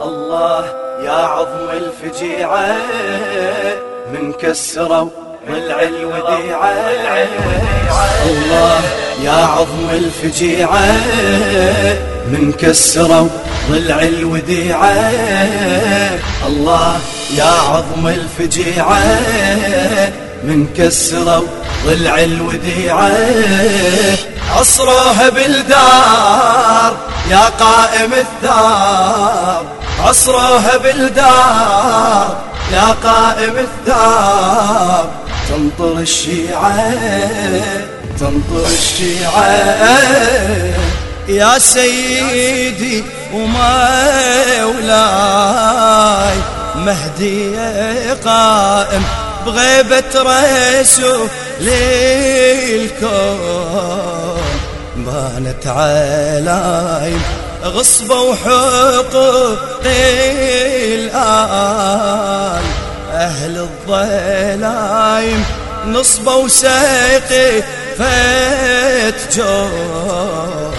الله يا عظم الفجيعة من كسروا ضلع الوديعة الله يا عظم الفجيعة من كسروا ضلع الوديعة الله يا عظم الفجيعة من كسروا ضلع الوديعة عصروها بالدار يا قائم الثار عصروها بالدار يا قائم الثار تنطر الشيعة تنطر الشيعة. يا سيدي ومولاي مهدي قائم بغيبة رسول للكون بانت علايم غصبة وحقوق الآل. أهل الظلايم نصبة وساقي فتجور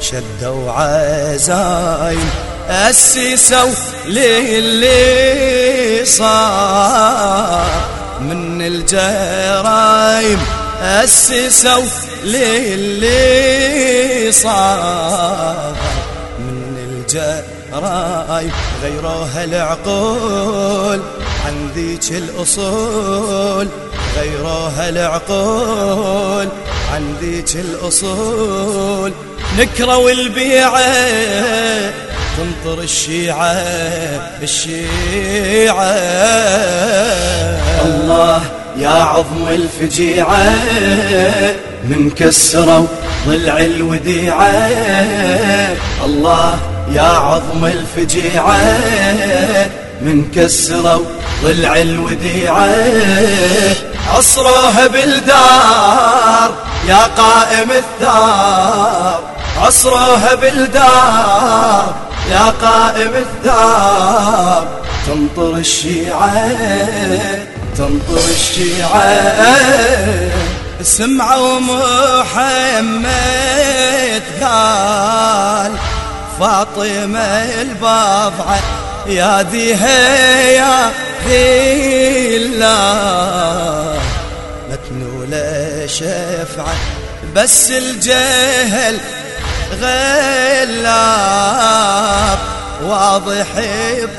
شدوا عزايم أسسوا للي صار. من الجرايم أسسوا للي صار. الجرايم غيروها العقول عن ذيك الأصول غيروها العقول عن ذيك الأصول. نكروا البيعة تنطر الشيعة الشيعة الله يا عظم الفجيعة من كسروا ضلع الوديعة. الله يا عظم الفجيعة من كسروا ضلع الوديعة. عصروها بالدار يا قائم الثار عصروها بالدار يا قائم الثار تنطر الشيعة تنطر الشيعة. سمعوا محمد قال فاطمة البضعة يا ذي يا ذي متنولة شفعة بس الجهل غلاب. واضح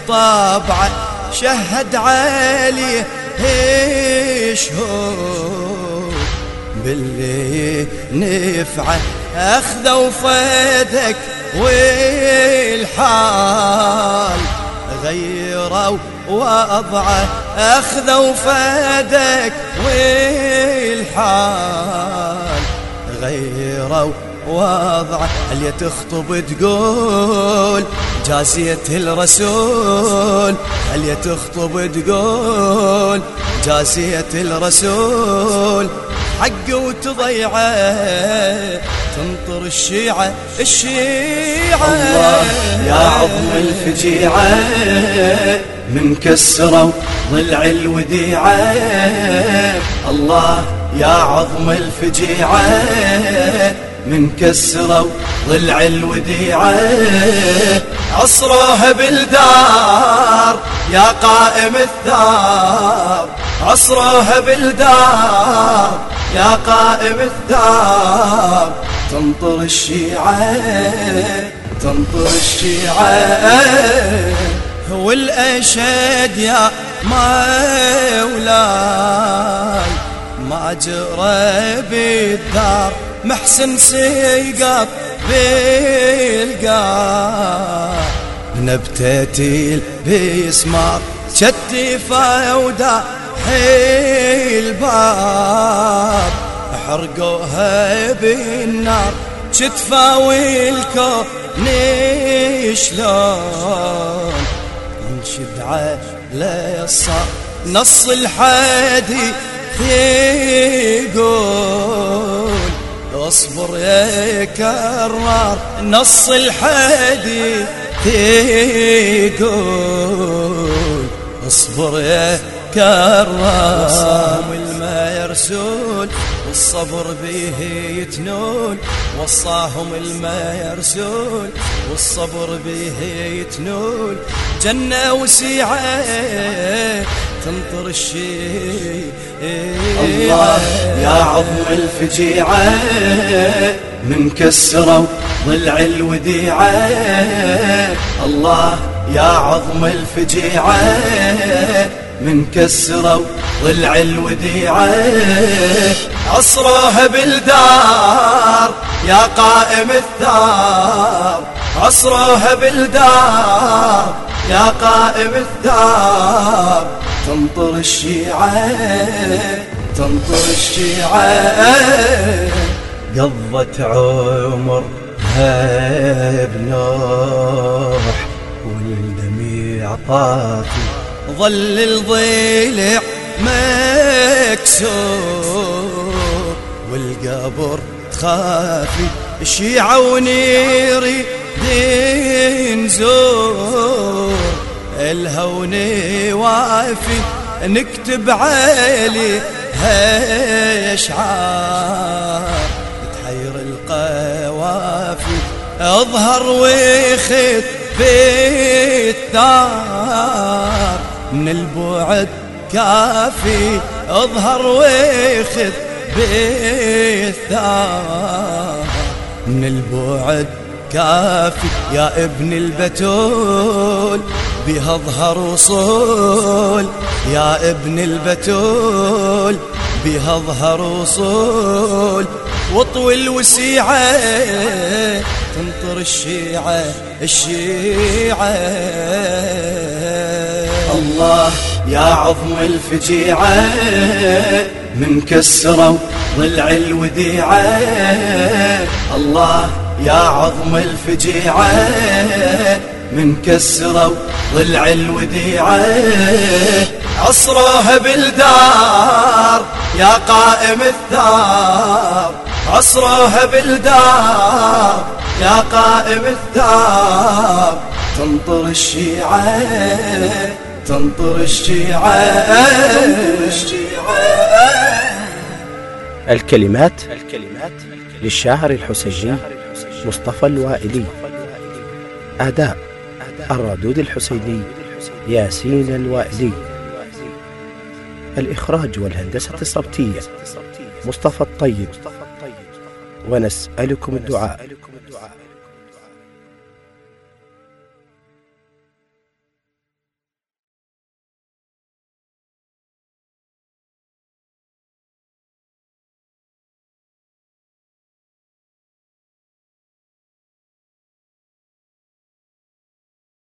بطبعه شهد عليه شهود باللي نفعه اخذوا فدك والحال غيروا وضعه اخذوا فدك والحال غيروا وضعه هل تخطب تقول جازية الرسول؟ هل تخطب تقول جازية الرسول؟ حق وتضيعة تنطر الشيعة الشيعة. الله يا عظم الفجيعة من كسروا ضلع الوديعة. الله يا عظم الفجيعة من كسروا ضلع الوديعة. عصروها بالدار يا قائم الثار عصروها بالدار يا قائم الثار تنطر الشيعة تنطر الشيعة. والأشد يا مولاي ما جرى بالدار. محسن سيقط بالقاع نبتتي بيسمار شتفة ودا الباب حرقوها بالنار شتفة والكون شلون؟ انشد على الصار نص الحدي يقول اصبر يا كرار نص الحدي يقول. اصبر يا كرار الما يرسول والصبر به يتنول. وصاهم الماء يرسول والصبر به يتنول. جنة وسيعة تنطر الشيء. الله يا عظم الفجيعة من كسروا ضلع الوديعة. الله يا عظم الفجيعة من كسروا ضلع الوديعة. عصروها بالدار يا قائم الثار عصروها بالدار يا قائم الثار تنطر الشيعة تنطر الشيعة. قضت عمر بنوح والدميع طافي ظل الضلع مكسور والقبر خافي شيعة ونيري دين زور الهون وافي نكتب علي هاشعار تحير القوافي أظهر ويخت في الثار. من البعد كافي أظهر ويخذ بالثار من البعد كافي يا ابن البتول. بها أظهر وصول. يا ابن البتول بها أظهر وصول. واطوي الوسيعة تنطر الشيعة الشيعة. الله يا عظم الفجيعة من كسروا ضلع الوديعة. الله يا عظم الفجيعة من كسروا ضلع الوديعة. عصروها بالدار يا قائم الثار عصروها بالدار يا قائم الثار تنطر الشيعة تنطر الشيعة. الكلمات الكلمات للشاعر الحسيني مصطفى الوائلي. أداء الردود الحسيني ياسين الوائلي الإخراج والهندسة الصوتية مصطفى الطيب. ونسألكم الدعاء.